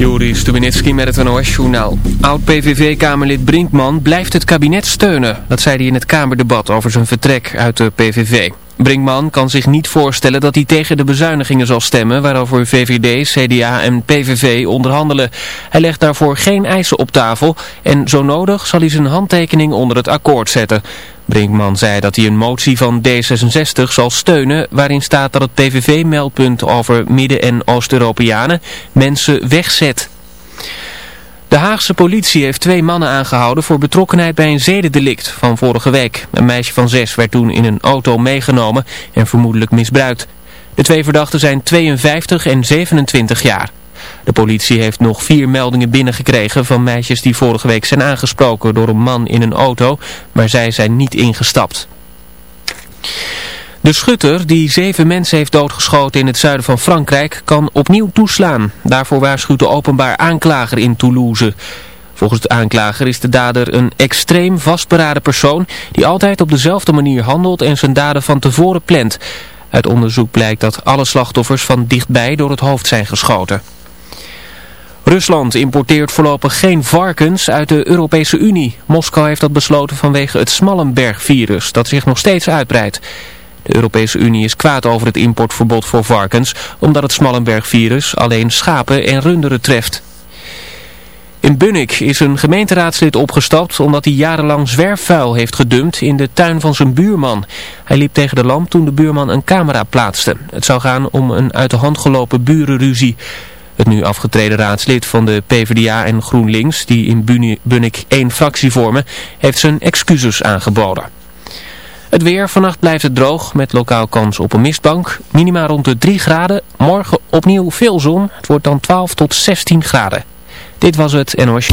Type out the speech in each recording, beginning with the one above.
Joris Stubenitski met het NOS-journaal. Oud-PVV-kamerlid Brinkman blijft het kabinet steunen. Dat zei hij in het Kamerdebat over zijn vertrek uit de PVV. Brinkman kan zich niet voorstellen dat hij tegen de bezuinigingen zal stemmen... waarover VVD, CDA en PVV onderhandelen. Hij legt daarvoor geen eisen op tafel... en zo nodig zal hij zijn handtekening onder het akkoord zetten. Brinkman zei dat hij een motie van D66 zal steunen... waarin staat dat het PVV-meldpunt over Midden- en Oost-Europeanen mensen wegzet. De Haagse politie heeft twee mannen aangehouden voor betrokkenheid bij een zedendelict van vorige week. Een meisje van zes werd toen in een auto meegenomen en vermoedelijk misbruikt. De twee verdachten zijn 52 en 27 jaar. De politie heeft nog vier meldingen binnengekregen van meisjes die vorige week zijn aangesproken door een man in een auto, maar zij zijn niet ingestapt. De schutter die zeven mensen heeft doodgeschoten in het zuiden van Frankrijk kan opnieuw toeslaan. Daarvoor waarschuwt de openbaar aanklager in Toulouse. Volgens de aanklager is de dader een extreem vastberaden persoon die altijd op dezelfde manier handelt en zijn daden van tevoren plant. Uit onderzoek blijkt dat alle slachtoffers van dichtbij door het hoofd zijn geschoten. Rusland importeert voorlopig geen varkens uit de Europese Unie. Moskou heeft dat besloten vanwege het Smallenberg-virus dat zich nog steeds uitbreidt. De Europese Unie is kwaad over het importverbod voor varkens, omdat het Smallenberg-virus alleen schapen en runderen treft. In Bunnik is een gemeenteraadslid opgestapt omdat hij jarenlang zwerfvuil heeft gedumpt in de tuin van zijn buurman. Hij liep tegen de lamp toen de buurman een camera plaatste. Het zou gaan om een uit de hand gelopen burenruzie. Het nu afgetreden raadslid van de PvdA en GroenLinks, die in Bunnik één fractie vormen, heeft zijn excuses aangeboden. Het weer, vannacht blijft het droog met lokaal kans op een mistbank. Minima rond de 3 graden. Morgen opnieuw veel zon. Het wordt dan 12 tot 16 graden. Dit was het NOS.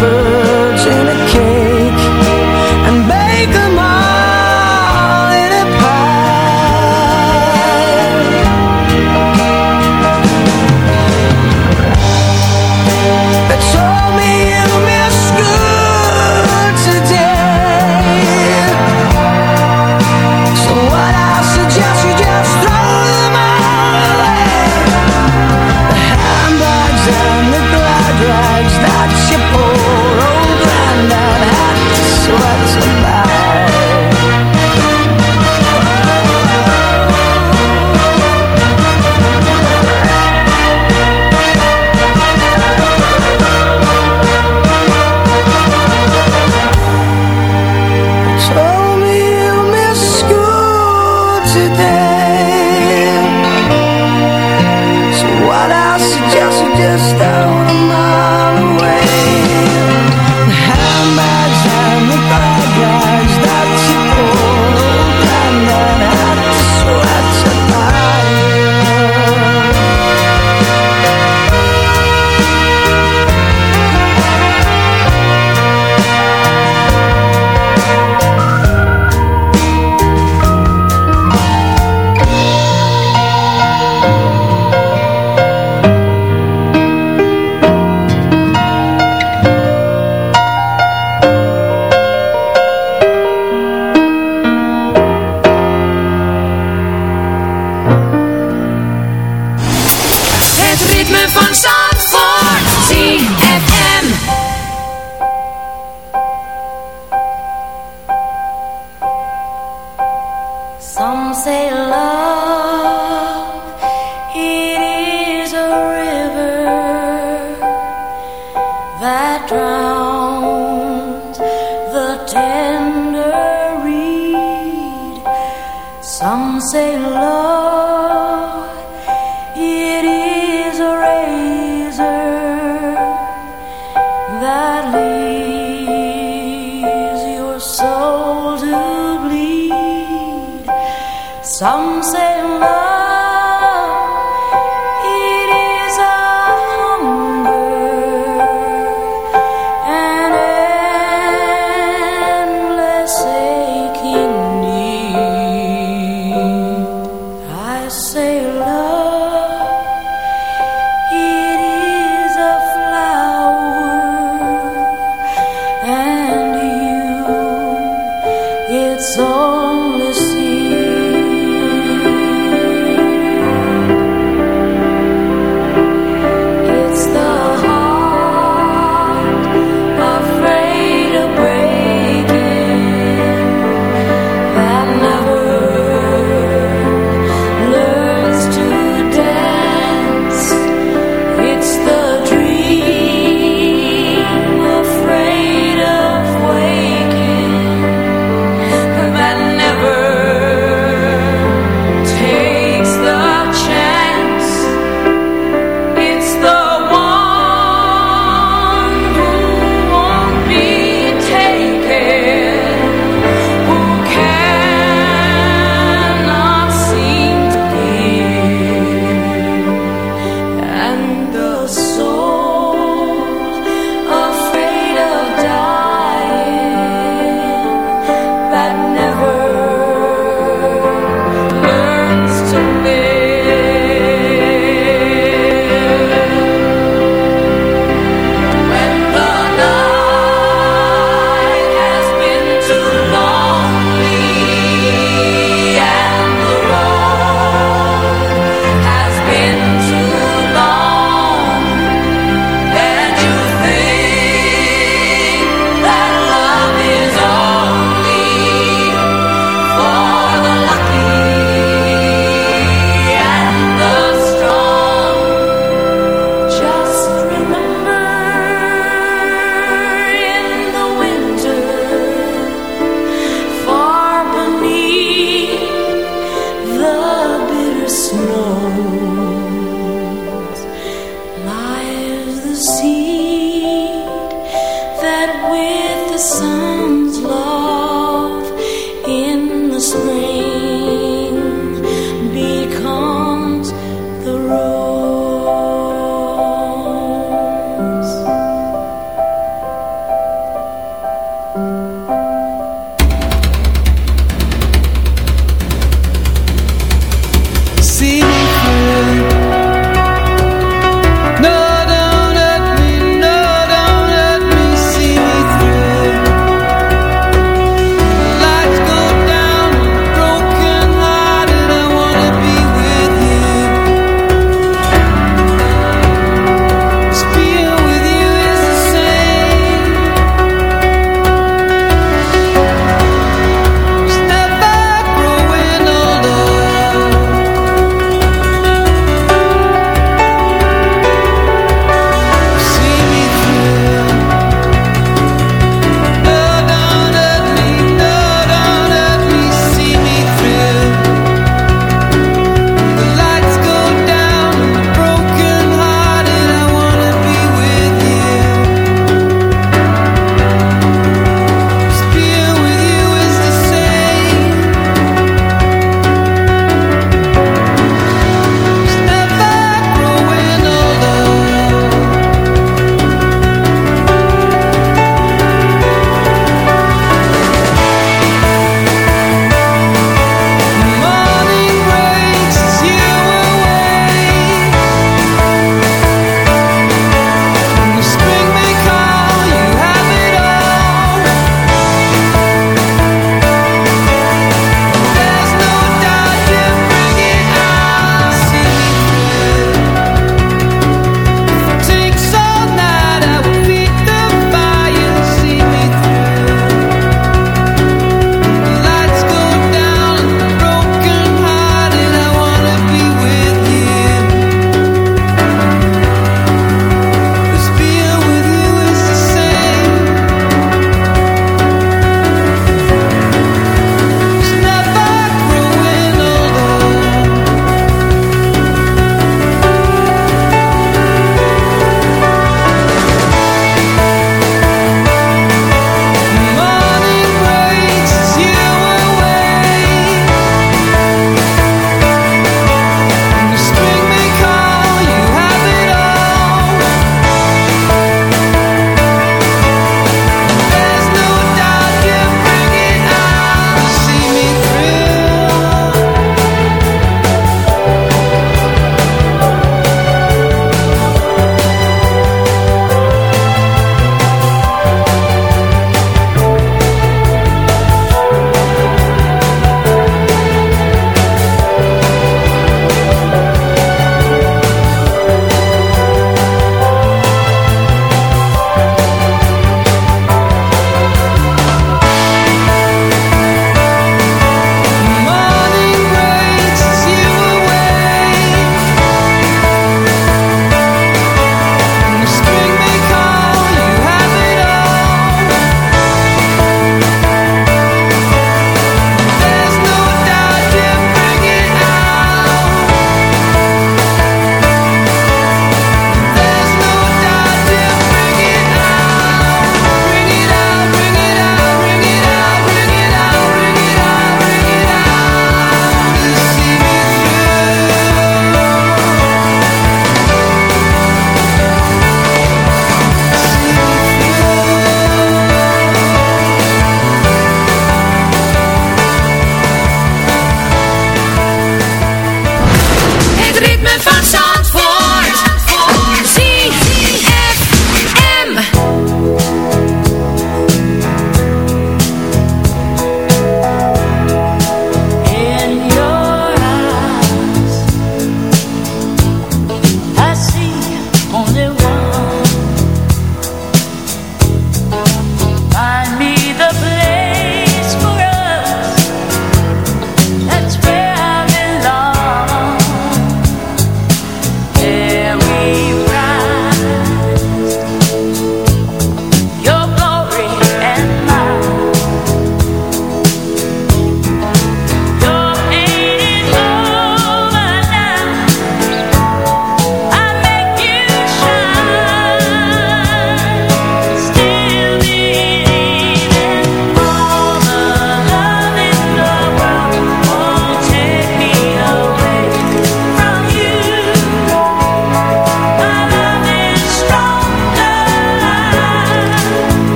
Blackbirds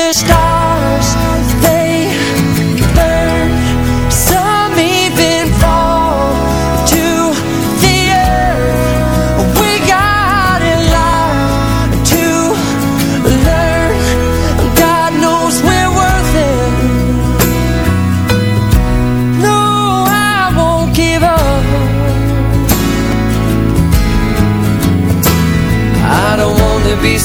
The stars, they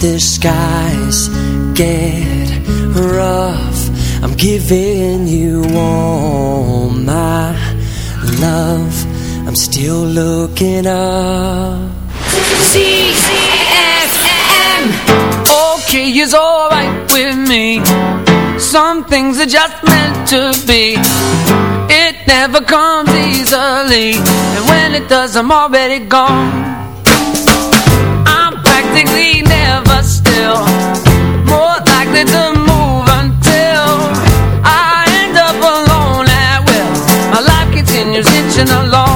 The skies get rough. I'm giving you all my love. I'm still looking up. ZFM. Okay is alright with me. Some things are just meant to be. It never comes easily. And when it does I'm already gone. I'm practically never along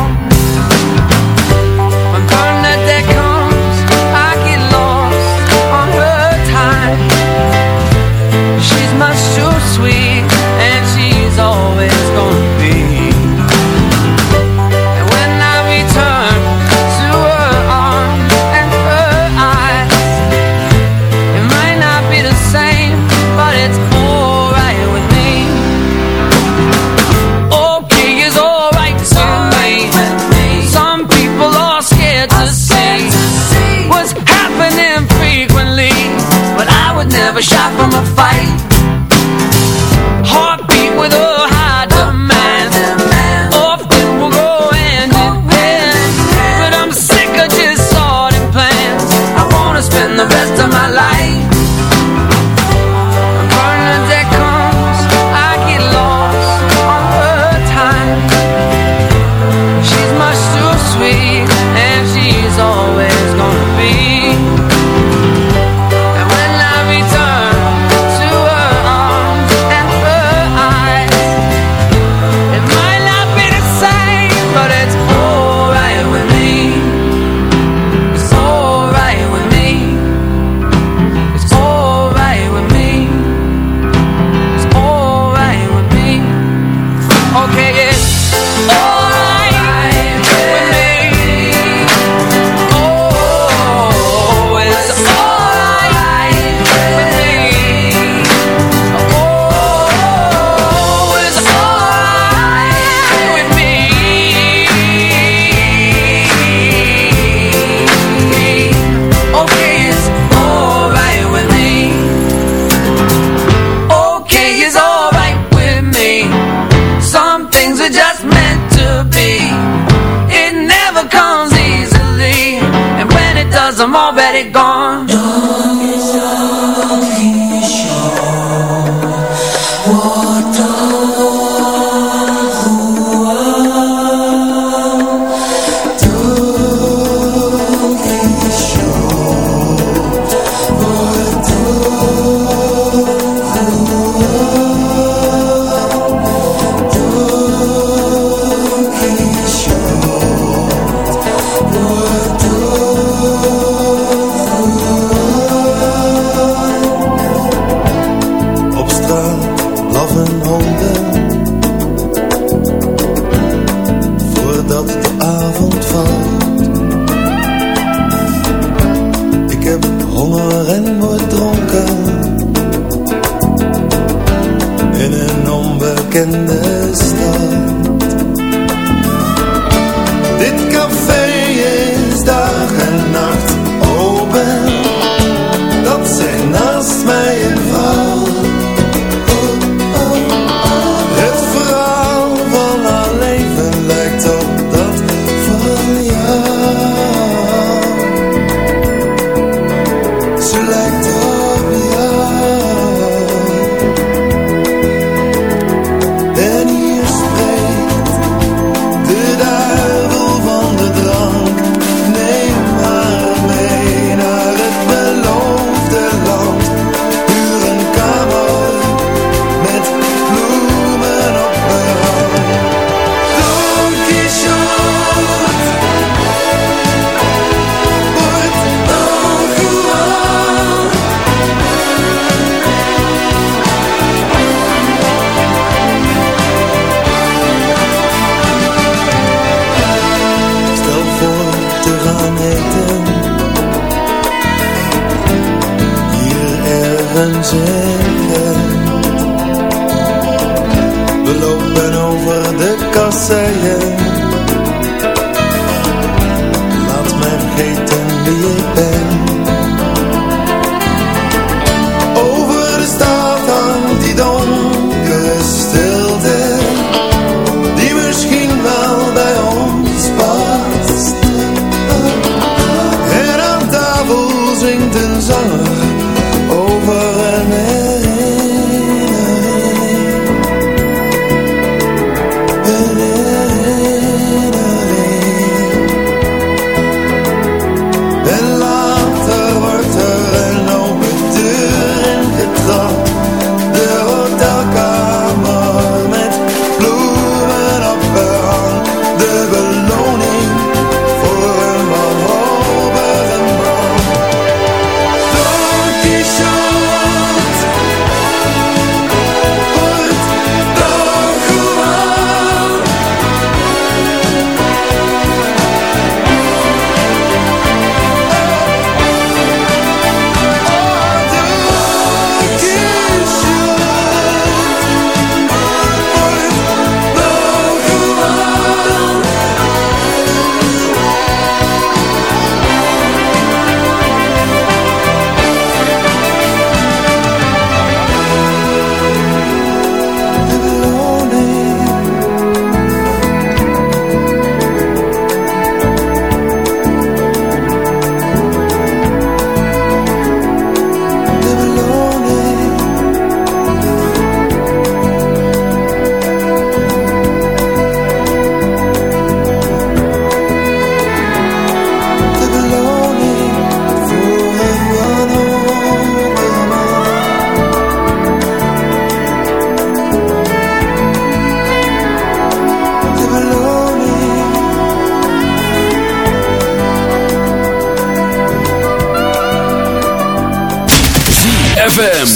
ZFM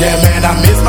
Yeah, man, I miss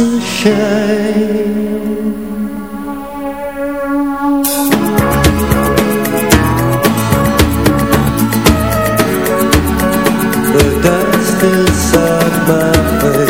a shame The dust inside my face